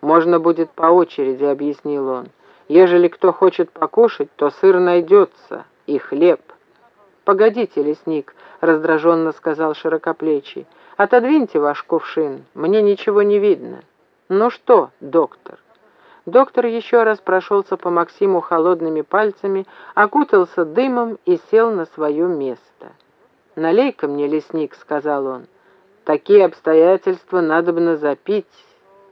«Можно будет по очереди», — объяснил он. «Ежели кто хочет покушать, то сыр найдется и хлеб». «Погодите, лесник», — раздраженно сказал широкоплечий. «Отодвиньте ваш кувшин, мне ничего не видно». «Ну что, доктор?» Доктор еще раз прошелся по Максиму холодными пальцами, окутался дымом и сел на свое место. «Налей-ка мне, лесник», — сказал он. «Такие обстоятельства надо бы запить.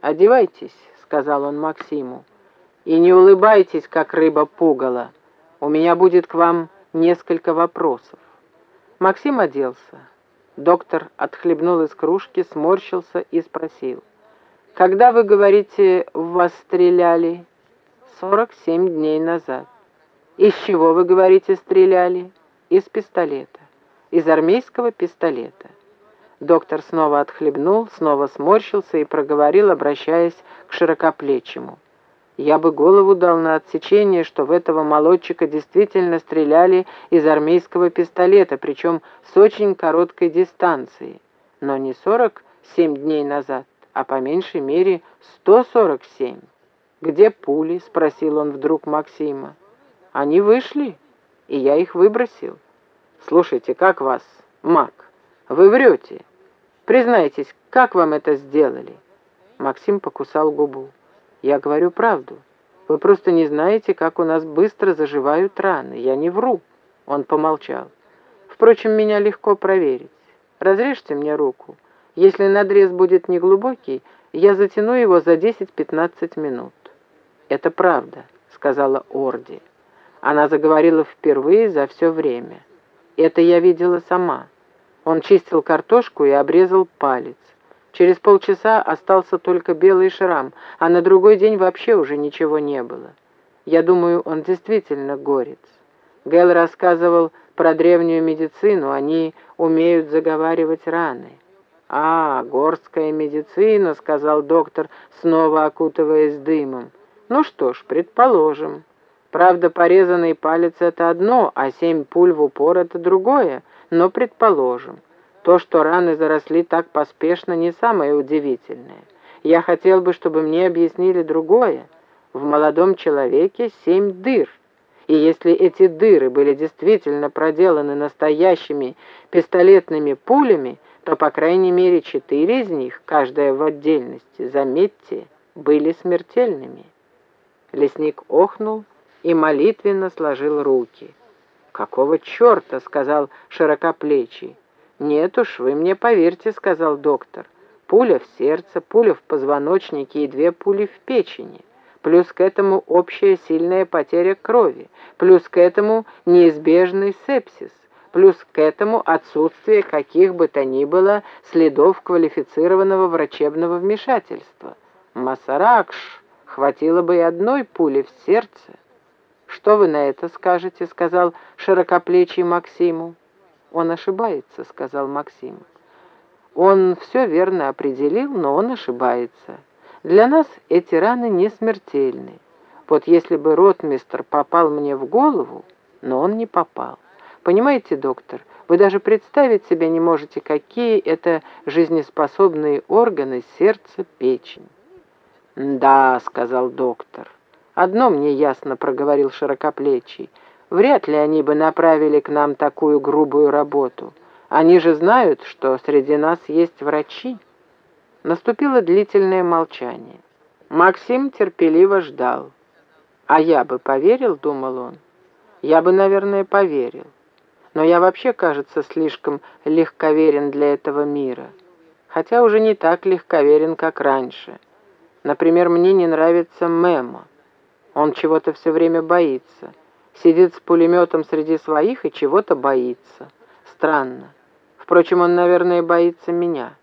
Одевайтесь», — сказал он Максиму. «И не улыбайтесь, как рыба пугала. У меня будет к вам несколько вопросов». Максим оделся. Доктор отхлебнул из кружки, сморщился и спросил. «Когда, вы говорите, в вас стреляли?» «Сорок семь дней назад». «Из чего, вы говорите, стреляли?» «Из пистолета. Из армейского пистолета». Доктор снова отхлебнул, снова сморщился и проговорил, обращаясь к широкоплечему. «Я бы голову дал на отсечение, что в этого молодчика действительно стреляли из армейского пистолета, причем с очень короткой дистанции, но не сорок семь дней назад, а по меньшей мере 147. «Где пули?» — спросил он вдруг Максима. «Они вышли, и я их выбросил. Слушайте, как вас, Мак? Вы врете. Признайтесь, как вам это сделали?» Максим покусал губу. «Я говорю правду. Вы просто не знаете, как у нас быстро заживают раны. Я не вру». Он помолчал. «Впрочем, меня легко проверить. Разрежьте мне руку. Если надрез будет неглубокий, я затяну его за 10-15 минут». «Это правда», — сказала Орди. Она заговорила впервые за все время. «Это я видела сама». Он чистил картошку и обрезал палец. Через полчаса остался только белый шрам, а на другой день вообще уже ничего не было. Я думаю, он действительно горец. Гэл рассказывал про древнюю медицину, они умеют заговаривать раны. «А, горская медицина», — сказал доктор, снова окутываясь дымом. «Ну что ж, предположим. Правда, порезанный палец — это одно, а семь пуль в упор — это другое, но предположим. То, что раны заросли так поспешно, не самое удивительное. Я хотел бы, чтобы мне объяснили другое. В молодом человеке семь дыр». И если эти дыры были действительно проделаны настоящими пистолетными пулями, то, по крайней мере, четыре из них, каждая в отдельности, заметьте, были смертельными. Лесник охнул и молитвенно сложил руки. «Какого черта?» — сказал широкоплечий. «Нет уж, вы мне поверьте», — сказал доктор. «Пуля в сердце, пуля в позвоночнике и две пули в печени. Плюс к этому общая сильная потеря крови. Плюс к этому неизбежный сепсис плюс к этому отсутствие каких бы то ни было следов квалифицированного врачебного вмешательства. Масаракш, хватило бы и одной пули в сердце. «Что вы на это скажете?» — сказал широкоплечий Максиму. «Он ошибается», — сказал Максим. «Он все верно определил, но он ошибается. Для нас эти раны не смертельны. Вот если бы ротмистр попал мне в голову, но он не попал. Понимаете, доктор, вы даже представить себе не можете, какие это жизнеспособные органы сердца, печень. «Да», — сказал доктор. «Одно мне ясно», — проговорил широкоплечий. «Вряд ли они бы направили к нам такую грубую работу. Они же знают, что среди нас есть врачи». Наступило длительное молчание. Максим терпеливо ждал. «А я бы поверил?» — думал он. «Я бы, наверное, поверил но я вообще, кажется, слишком легковерен для этого мира. Хотя уже не так легковерен, как раньше. Например, мне не нравится Мемо. Он чего-то все время боится. Сидит с пулеметом среди своих и чего-то боится. Странно. Впрочем, он, наверное, боится меня.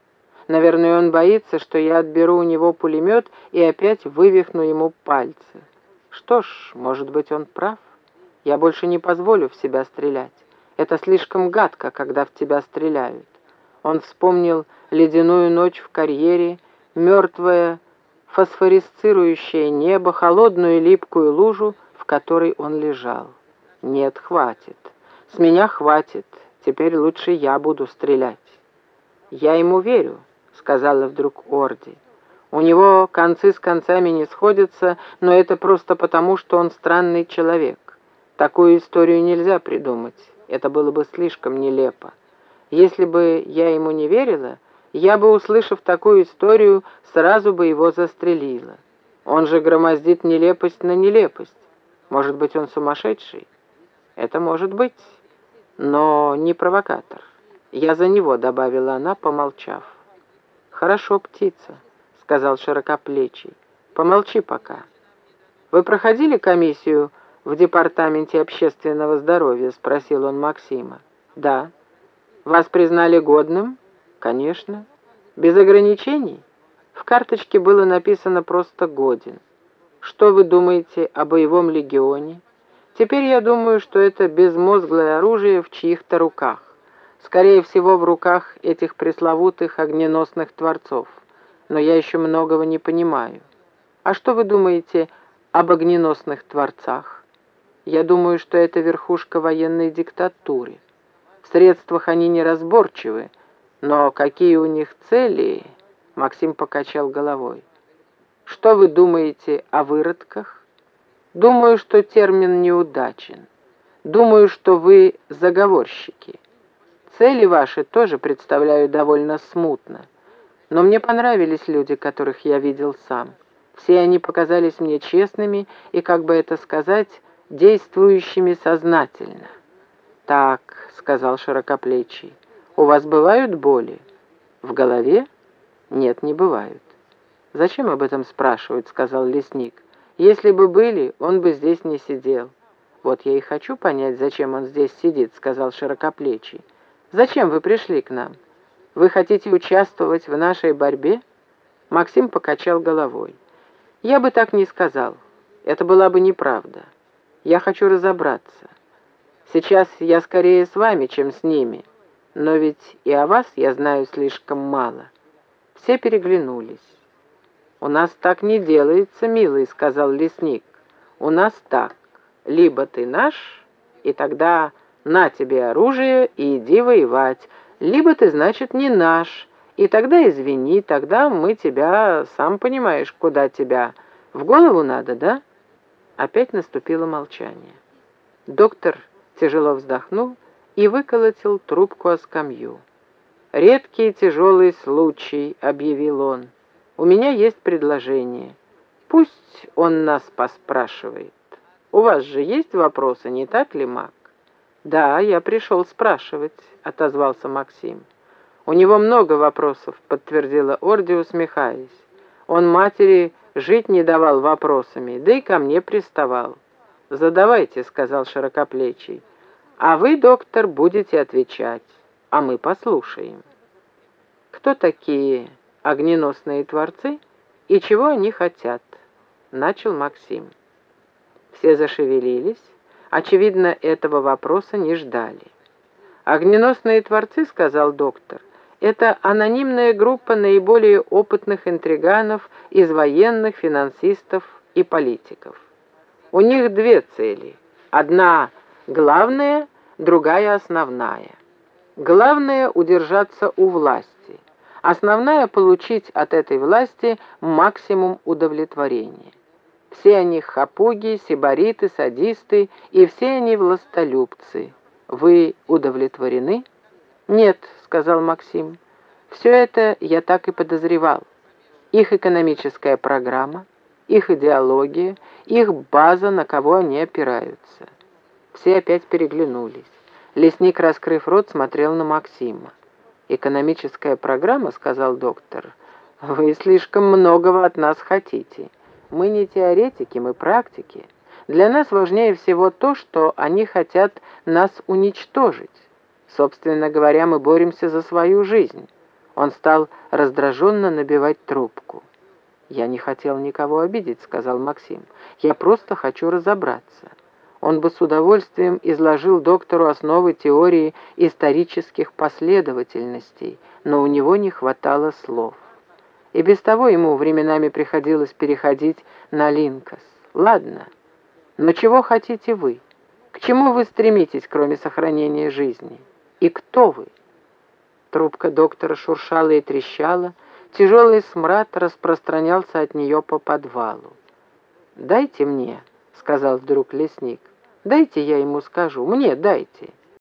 Наверное, он боится, что я отберу у него пулемет и опять вывихну ему пальцы. Что ж, может быть, он прав. Я больше не позволю в себя стрелять. Это слишком гадко, когда в тебя стреляют. Он вспомнил ледяную ночь в карьере, мертвое, фосфорисцирующее небо, холодную липкую лужу, в которой он лежал. Нет, хватит. С меня хватит. Теперь лучше я буду стрелять. Я ему верю, сказала вдруг Орди. У него концы с концами не сходятся, но это просто потому, что он странный человек. Такую историю нельзя придумать. Это было бы слишком нелепо. Если бы я ему не верила, я бы, услышав такую историю, сразу бы его застрелила. Он же громоздит нелепость на нелепость. Может быть, он сумасшедший? Это может быть, но не провокатор. Я за него, добавила она, помолчав. Хорошо, птица, сказал широкоплечий. Помолчи пока. Вы проходили комиссию в департаменте общественного здоровья? Спросил он Максима. Да. Вас признали годным? Конечно. Без ограничений? В карточке было написано просто «годен». Что вы думаете о боевом легионе? Теперь я думаю, что это безмозглое оружие в чьих-то руках. Скорее всего, в руках этих пресловутых огненосных творцов. Но я еще многого не понимаю. А что вы думаете об огненосных творцах? Я думаю, что это верхушка военной диктатуры. В средствах они неразборчивы, но какие у них цели, Максим покачал головой. Что вы думаете о выродках? Думаю, что термин неудачен. Думаю, что вы заговорщики. Цели ваши тоже представляю довольно смутно. Но мне понравились люди, которых я видел сам. Все они показались мне честными и, как бы это сказать, действующими сознательно. «Так», — сказал широкоплечий, — «у вас бывают боли? В голове?» «Нет, не бывают». «Зачем об этом спрашивают?» — сказал лесник. «Если бы были, он бы здесь не сидел». «Вот я и хочу понять, зачем он здесь сидит», — сказал широкоплечий. «Зачем вы пришли к нам? Вы хотите участвовать в нашей борьбе?» Максим покачал головой. «Я бы так не сказал. Это была бы неправда. Я хочу разобраться. Сейчас я скорее с вами, чем с ними. Но ведь и о вас я знаю слишком мало». Все переглянулись. «У нас так не делается, милый», — сказал лесник. «У нас так. Либо ты наш, и тогда на тебе оружие и иди воевать, либо ты, значит, не наш, и тогда извини, тогда мы тебя, сам понимаешь, куда тебя. В голову надо, да?» Опять наступило молчание. Доктор тяжело вздохнул и выколотил трубку о скамью. «Редкий тяжелый случай», — объявил он. «У меня есть предложение. Пусть он нас поспрашивает. У вас же есть вопросы, не так ли, Мак?» «Да, я пришел спрашивать», — отозвался Максим. «У него много вопросов», — подтвердила Орди, усмехаясь. «Он матери жить не давал вопросами, да и ко мне приставал». «Задавайте», — сказал широкоплечий. «А вы, доктор, будете отвечать» а мы послушаем. Кто такие огненосные творцы и чего они хотят? Начал Максим. Все зашевелились. Очевидно, этого вопроса не ждали. «Огненосные творцы», — сказал доктор, — «это анонимная группа наиболее опытных интриганов из военных, финансистов и политиков. У них две цели. Одна главная, другая основная. Главное — удержаться у власти. Основная — получить от этой власти максимум удовлетворения. Все они хапуги, сибариты, садисты, и все они властолюбцы. Вы удовлетворены? Нет, сказал Максим. Все это я так и подозревал. Их экономическая программа, их идеология, их база, на кого они опираются. Все опять переглянулись. Лесник, раскрыв рот, смотрел на Максима. «Экономическая программа», — сказал доктор, — «вы слишком многого от нас хотите. Мы не теоретики, мы практики. Для нас важнее всего то, что они хотят нас уничтожить. Собственно говоря, мы боремся за свою жизнь». Он стал раздраженно набивать трубку. «Я не хотел никого обидеть», — сказал Максим. «Я просто хочу разобраться» он бы с удовольствием изложил доктору основы теории исторических последовательностей, но у него не хватало слов. И без того ему временами приходилось переходить на линкос. «Ладно, но чего хотите вы? К чему вы стремитесь, кроме сохранения жизни? И кто вы?» Трубка доктора шуршала и трещала, Тяжелый смрад распространялся от нее по подвалу. «Дайте мне», — сказал вдруг лесник. «Дайте я ему скажу. Мне дайте».